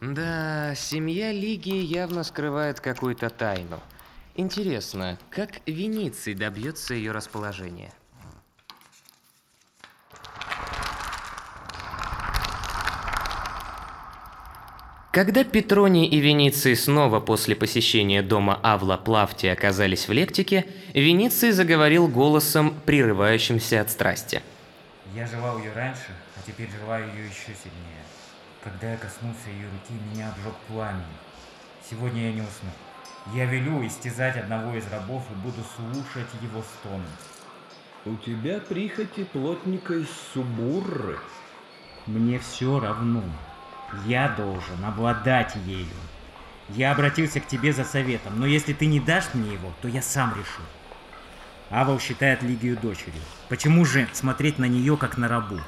Да, семья Лиги явно скрывает какую-то тайну. Интересно, как Вениций добьется ее расположения? Когда Петроний и Вениций снова после посещения дома Авла Плавти оказались в лектике, Вениций заговорил голосом, прерывающимся от страсти. Я желал ее раньше, а теперь желаю ее еще сильнее. Когда я коснулся ее руки, меня обжег пламя. Сегодня я не усну. Я велю истязать одного из рабов и буду слушать его стоны. У тебя прихоти плотника из Субурры. Мне все равно. Я должен обладать ею. Я обратился к тебе за советом, но если ты не дашь мне его, то я сам решу. Авал считает Лигию дочерью. Почему же смотреть на нее, как на рабу?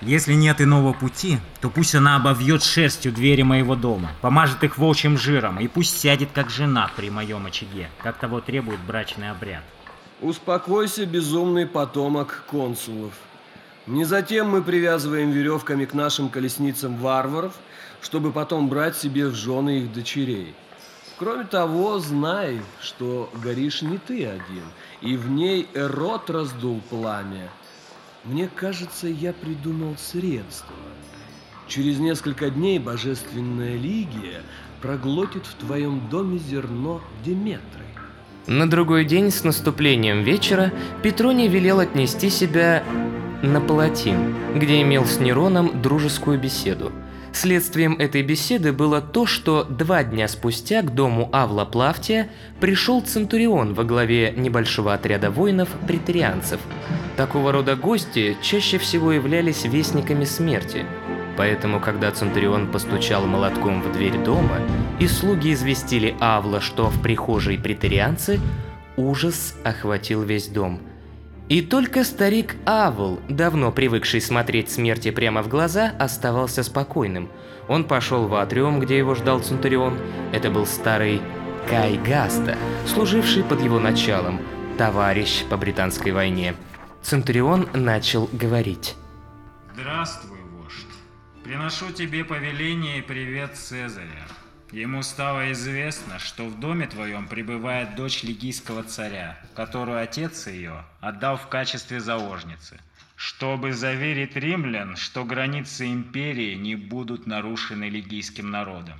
Если нет иного пути, то пусть она обовьет шерстью двери моего дома, помажет их волчьим жиром, и пусть сядет как жена при моем очаге, как того требует брачный обряд. Успокойся, безумный потомок консулов. Не затем мы привязываем веревками к нашим колесницам варваров, чтобы потом брать себе в жены их дочерей. Кроме того, знай, что горишь не ты один, и в ней Эрот раздул пламя. Мне кажется, я придумал средство. Через несколько дней божественная Лигия проглотит в твоем доме зерно Деметры. На другой день с наступлением вечера Петроний велел отнести себя на Палатин, где имел с Нероном дружескую беседу. Следствием этой беседы было то, что два дня спустя к дому Авла Плавтия пришел Центурион во главе небольшого отряда воинов-претерианцев. Такого рода гости чаще всего являлись вестниками смерти. Поэтому, когда Центурион постучал молотком в дверь дома, и слуги известили Авла, что в прихожей претерианцы, ужас охватил весь дом – и только старик Авл, давно привыкший смотреть смерти прямо в глаза, оставался спокойным. Он пошел в атриум, где его ждал Центурион. Это был старый Кай Гаста, служивший под его началом, товарищ по британской войне. Центурион начал говорить. Здравствуй, вождь. Приношу тебе повеление и привет Цезаря. Ему стало известно, что в доме твоем пребывает дочь лигийского царя, которую отец ее отдал в качестве заложницы, чтобы заверить римлян, что границы империи не будут нарушены лигийским народом.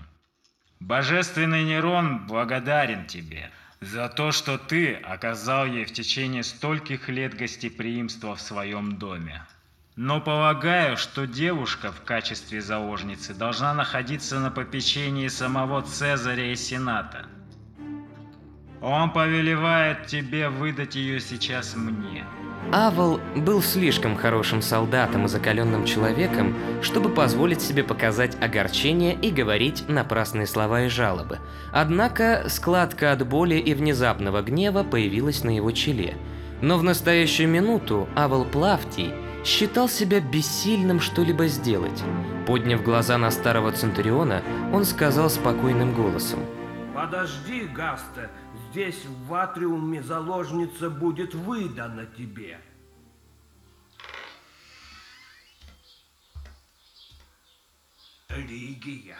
Божественный Нерон благодарен тебе за то, что ты оказал ей в течение стольких лет гостеприимства в своем доме. Но полагаю, что девушка в качестве заложницы должна находиться на попечении самого Цезаря и Сената. Он повелевает тебе выдать ее сейчас мне. Авал был слишком хорошим солдатом и закаленным человеком, чтобы позволить себе показать огорчение и говорить напрасные слова и жалобы. Однако складка от боли и внезапного гнева появилась на его челе. Но в настоящую минуту Авал Плавтий – считал себя бессильным что-либо сделать. Подняв глаза на старого Центуриона, он сказал спокойным голосом. «Подожди, Гаста, здесь в атриуме заложница будет выдана тебе». Лигия,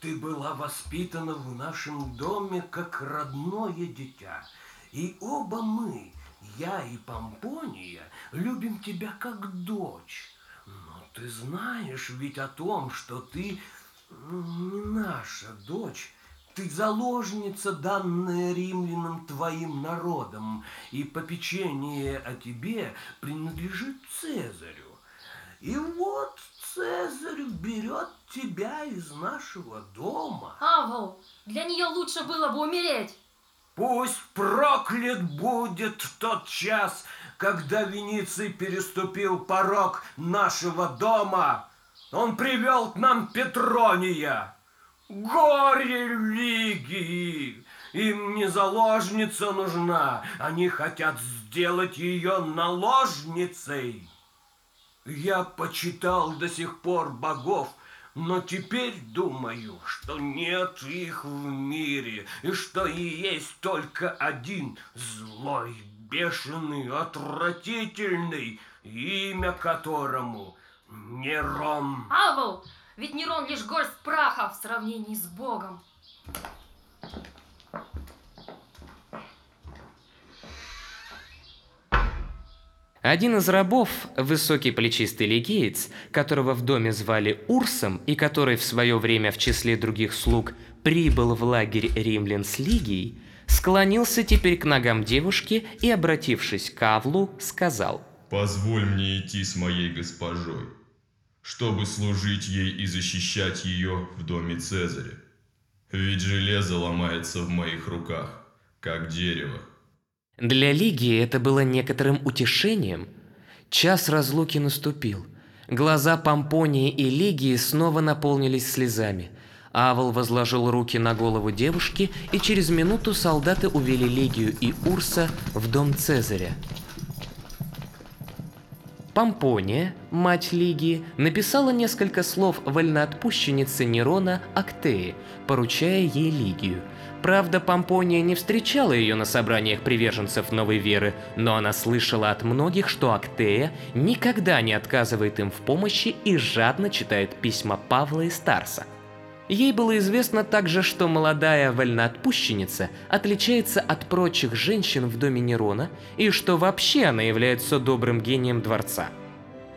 ты была воспитана в нашем доме как родное дитя, и оба мы я и Помпония любим тебя как дочь. Но ты знаешь ведь о том, что ты ну, не наша дочь, ты заложница, данная римлянам твоим народом, и попечение о тебе принадлежит Цезарю. И вот Цезарь берет тебя из нашего дома. Авл, для нее лучше было бы умереть. Пусть проклят будет тот час, когда Вениций переступил порог нашего дома. Он привел к нам Петрония. Горе Лигии! Им не заложница нужна, они хотят сделать ее наложницей. Я почитал до сих пор богов, но теперь думаю, что нет их в мире, и что и есть только один злой, бешеный, отвратительный, имя которому Нерон. Авл, Ведь Нерон лишь горсть праха в сравнении с Богом. Один из рабов, высокий плечистый легиец, которого в доме звали Урсом и который в свое время в числе других слуг прибыл в лагерь римлян с Лигией, склонился теперь к ногам девушки и, обратившись к Авлу, сказал «Позволь мне идти с моей госпожой, чтобы служить ей и защищать ее в доме Цезаря. Ведь железо ломается в моих руках, как дерево». Для Лигии это было некоторым утешением. Час разлуки наступил. Глаза Помпонии и Лигии снова наполнились слезами. Авл возложил руки на голову девушки, и через минуту солдаты увели Лигию и Урса в дом Цезаря. Помпония, мать Лигии, написала несколько слов вольноотпущеннице Нерона Актеи, поручая ей Лигию – Правда, Помпония не встречала ее на собраниях приверженцев новой веры, но она слышала от многих, что Актея никогда не отказывает им в помощи и жадно читает письма Павла и Старса. Ей было известно также, что молодая вольноотпущенница отличается от прочих женщин в доме Нерона, и что вообще она является добрым гением дворца.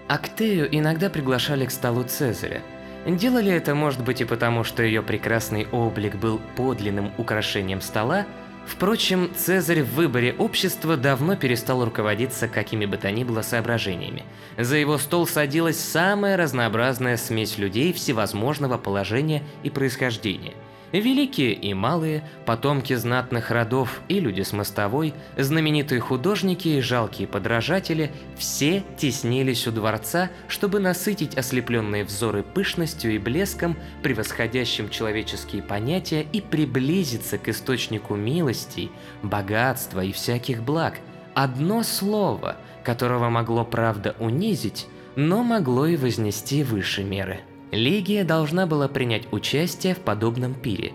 Актею иногда приглашали к столу Цезаря, Делали это, может быть, и потому, что ее прекрасный облик был подлинным украшением стола, Впрочем, Цезарь в выборе общества давно перестал руководиться какими бы то ни было соображениями. За его стол садилась самая разнообразная смесь людей всевозможного положения и происхождения – Великие и малые, потомки знатных родов и люди с мостовой, знаменитые художники и жалкие подражатели – все теснились у дворца, чтобы насытить ослепленные взоры пышностью и блеском, превосходящим человеческие понятия, и приблизиться к источнику милостей, богатства и всяких благ. Одно слово, которого могло правда унизить, но могло и вознести выше меры – Лигия должна была принять участие в подобном пире.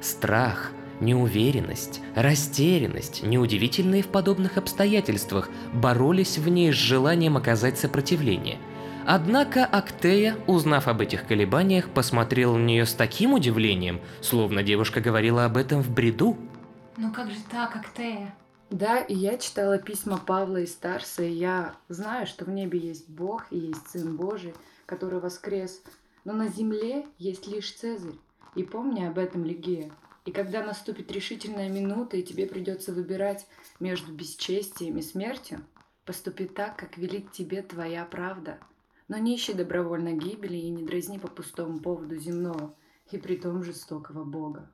Страх, неуверенность, растерянность, неудивительные в подобных обстоятельствах, боролись в ней с желанием оказать сопротивление. Однако Актея, узнав об этих колебаниях, посмотрела на нее с таким удивлением, словно девушка говорила об этом в бреду. Ну как же так, Актея? Да, и я читала письма Павла и Старса, и я знаю, что в небе есть Бог и есть Сын Божий, который воскрес, но на земле есть лишь Цезарь. И помни об этом, Лигея. И когда наступит решительная минута, и тебе придется выбирать между бесчестием и смертью, поступи так, как велит тебе твоя правда. Но не ищи добровольно гибели и не дразни по пустому поводу земного и при том жестокого Бога.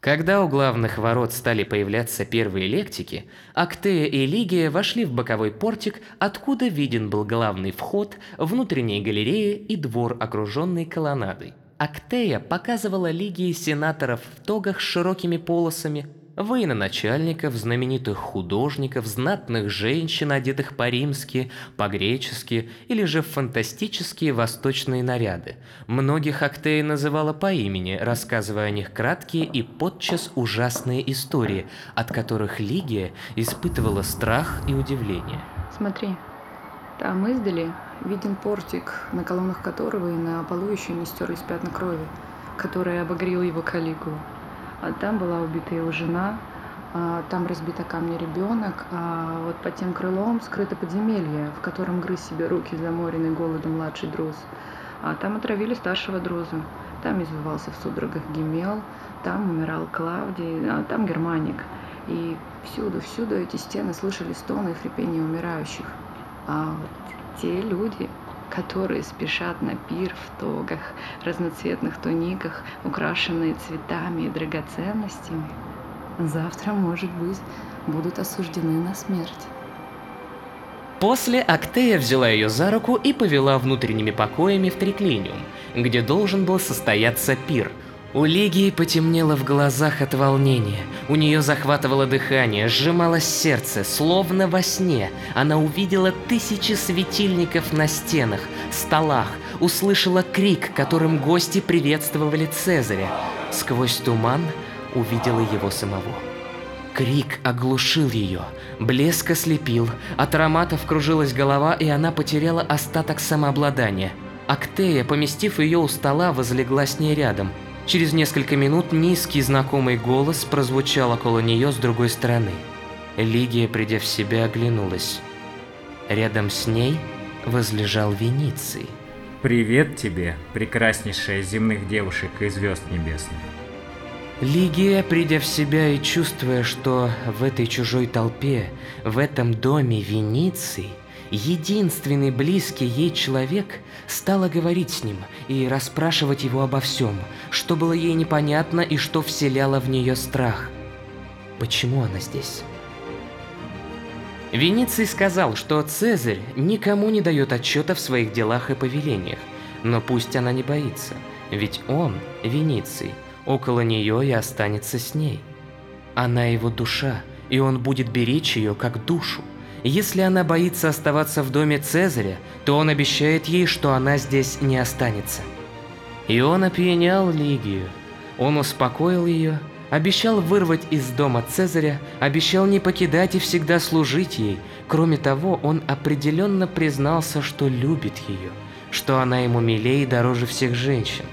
Когда у главных ворот стали появляться первые лектики, Актея и Лигия вошли в боковой портик, откуда виден был главный вход, внутренние галереи и двор, окруженный колоннадой. Актея показывала Лигии сенаторов в тогах с широкими полосами, военачальников, знаменитых художников, знатных женщин, одетых по-римски, по-гречески или же в фантастические восточные наряды. Многих Актея называла по имени, рассказывая о них краткие и подчас ужасные истории, от которых Лигия испытывала страх и удивление. Смотри, там издали виден портик, на колоннах которого и на полу еще не стерлись пятна крови, которая обогрела его Калигулу. А там была убита его жена, а там разбита камни ребенок, а вот под тем крылом скрыто подземелье, в котором грыз себе руки заморенный голодом младший друз. А там отравили старшего друза. Там извивался в судорогах Гемел, там умирал Клавдий, а там Германик. И всюду, всюду эти стены слышали стоны и хрипение умирающих. А вот те люди, которые спешат на пир в тогах, разноцветных туниках, украшенные цветами и драгоценностями, завтра, может быть, будут осуждены на смерть. После Актея взяла ее за руку и повела внутренними покоями в Триклиниум, где должен был состояться пир – у Лигии потемнело в глазах от волнения. У нее захватывало дыхание, сжималось сердце, словно во сне. Она увидела тысячи светильников на стенах, столах, услышала крик, которым гости приветствовали Цезаря. Сквозь туман увидела его самого. Крик оглушил ее, блеск ослепил, от ароматов кружилась голова, и она потеряла остаток самообладания – Актея, поместив ее у стола, возлегла с ней рядом. Через несколько минут низкий знакомый голос прозвучал около нее с другой стороны. Лигия, придя в себя, оглянулась. Рядом с ней возлежал Вениций. Привет тебе, прекраснейшая земных девушек и звезд небесных. Лигия, придя в себя и чувствуя, что в этой чужой толпе, в этом доме Вениций, единственный близкий ей человек, стала говорить с ним и расспрашивать его обо всем, что было ей непонятно и что вселяло в нее страх. Почему она здесь? Вениций сказал, что Цезарь никому не дает отчета в своих делах и повелениях, но пусть она не боится, ведь он, Вениций, около нее и останется с ней. Она его душа, и он будет беречь ее как душу. Если она боится оставаться в доме Цезаря, то он обещает ей, что она здесь не останется. И он опьянял Лигию. Он успокоил ее, обещал вырвать из дома Цезаря, обещал не покидать и всегда служить ей. Кроме того, он определенно признался, что любит ее, что она ему милее и дороже всех женщин.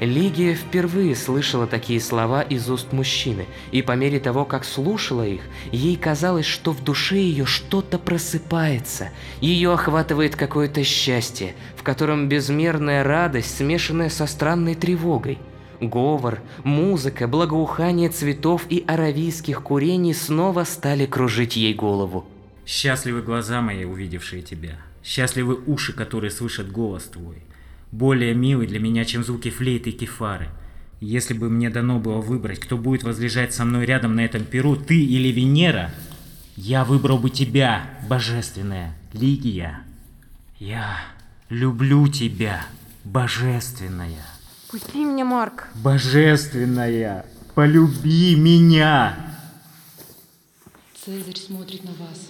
Лигия впервые слышала такие слова из уст мужчины, и по мере того, как слушала их, ей казалось, что в душе ее что-то просыпается. Ее охватывает какое-то счастье, в котором безмерная радость, смешанная со странной тревогой. Говор, музыка, благоухание цветов и аравийских курений снова стали кружить ей голову. Счастливы глаза мои, увидевшие тебя. Счастливы уши, которые слышат голос твой более милый для меня, чем звуки флейты и кефары. Если бы мне дано было выбрать, кто будет возлежать со мной рядом на этом перу, ты или Венера, я выбрал бы тебя, божественная Лигия. Я люблю тебя, божественная. Пусти меня, Марк. Божественная, полюби меня. Цезарь смотрит на вас.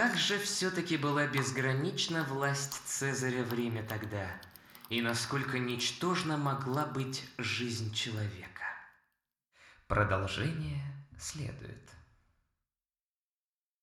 Как же все-таки была безгранична власть Цезаря в Риме тогда, и насколько ничтожна могла быть жизнь человека. Продолжение следует.